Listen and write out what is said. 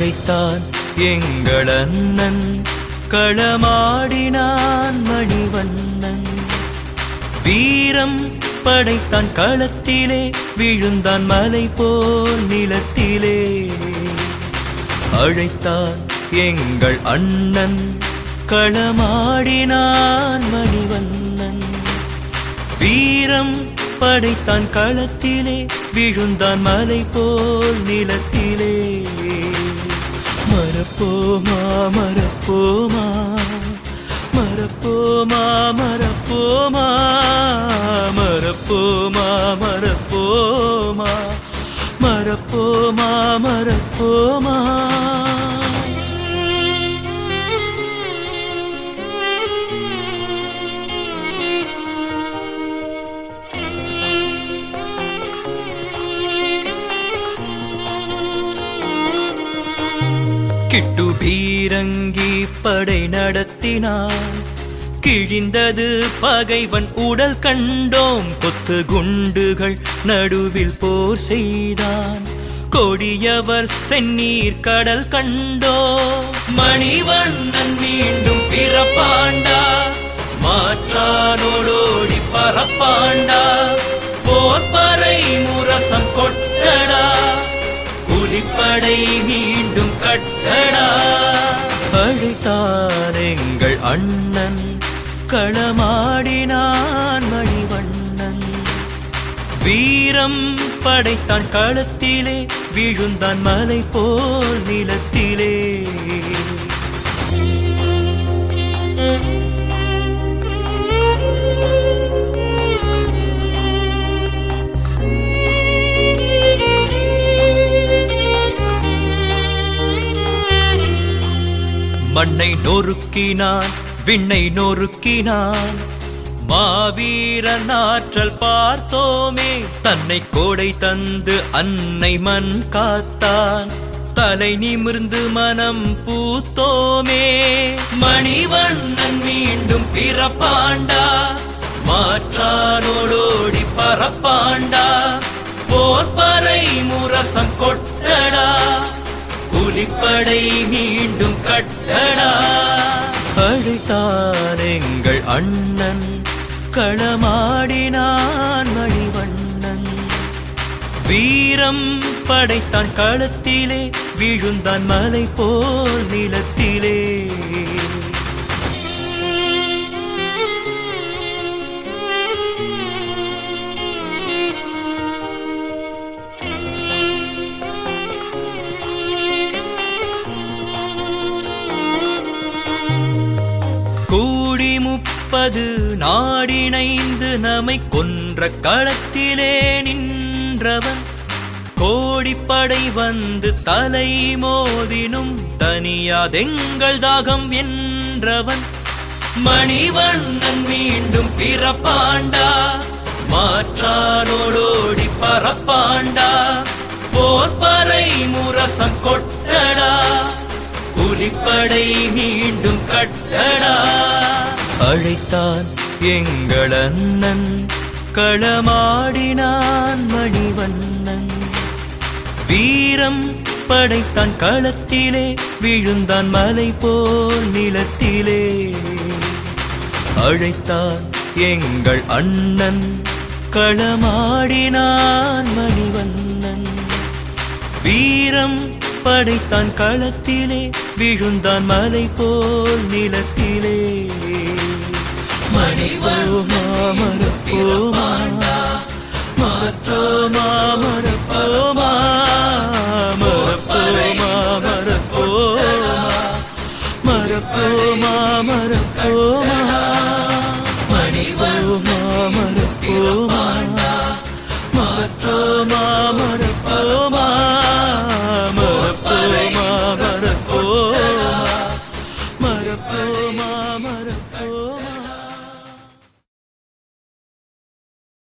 அழைத்தான். எங்கள் அண்ணன் களமாடினான் மணிவண்ணன். வீரம் படைத்தான் களத்திலே விழுந்தான் மலை போல் நிலத்திலே. அழைத்தான் எங்கள் அண்ணன் களமாடினான் மணிவண்ணன். வீரம் படைத்தான் களத்திலே விழுந்தான் மலை போல் நிலத்திலே. మరపోమా మరపోమా మరపోమా మరపోమా మరపోమా మరపోమా మరపోమా మరపోమా. கிட்டு பீரங்கி படை நடத்தினான். கிழிந்தது பகைவன் உடல் கண்டோம். கொத்து குண்டுகள் நடுவில் போர் செய்தான். கொடியவர் செந்நீர் கடல் கண்டோ மணிவண்ணன் மீண்டும் பிறப்பாண்டா. மாற்றானோடோடி பரப்பாண்டா. போர்பறை முரசம் கொட்டடா. புலிப்படை மீண்டும் கட்ட அழைத்தான் எங்கள் அண்ணன். களமாடினான் மணிவண்ணன். வீரம் படைத்தான் களத்திலே விழுந்தான் மலை போல் நிலத்திலே. மண்ணை நொறுக்கினான் விண்ணை நொறுக்கினான். மாவீரன் ஆற்றல் பார்த்தோமே தன்னை கோடை தந்து அன்னை மண் காத்தான். தலை நிமிர்ந்து மனம் பூத்தோமே. மணிவண்ணன் மீண்டும் பிறப்பாண்டா மாற்றானோடோடி பரப்பாண்டா. போர்பறை முரசம் கொட்டடா புலிப்படை மீண்டும் கட்டடா அழைத்தான் எங்கள் அண்ணன். களமாடினான் மணிவண்ணன். வீரம் படைத்தான் களத்திலே விழுந்தான் மலை போல் நிலத்திலே. நிற்பது நாடிணைந்து நம்மை கொன்ற களத்திலே நின்றவன். கோடிப்படை வந்து தலை மோதினும் தனியாதெங்கள் தாகம் என்றவன் மணிவண்ணன் மீண்டும் பிறப்பாண்டா மாற்றானோடோடி பரப்பாண்டா போர்பறை முரசம் கொட்டடா புலிப்படை மீண்டும் கட்டடா. அழைத்தான் எங்கள் அண்ணன் களமாடினான் மணிவண்ணன். வீரம் படைத்தான் களத்திலே விழுந்தான் மலை போல் நிலத்திலே. அழைத்தான் எங்கள் அண்ணன் களமாடினான் மணிவண்ணன். வீரம் படைத்தான் களத்திலே விழுந்தான் மலை போல் நிலத்திலே. மணிவண்ணனை மாற்றோ மாமரப்போ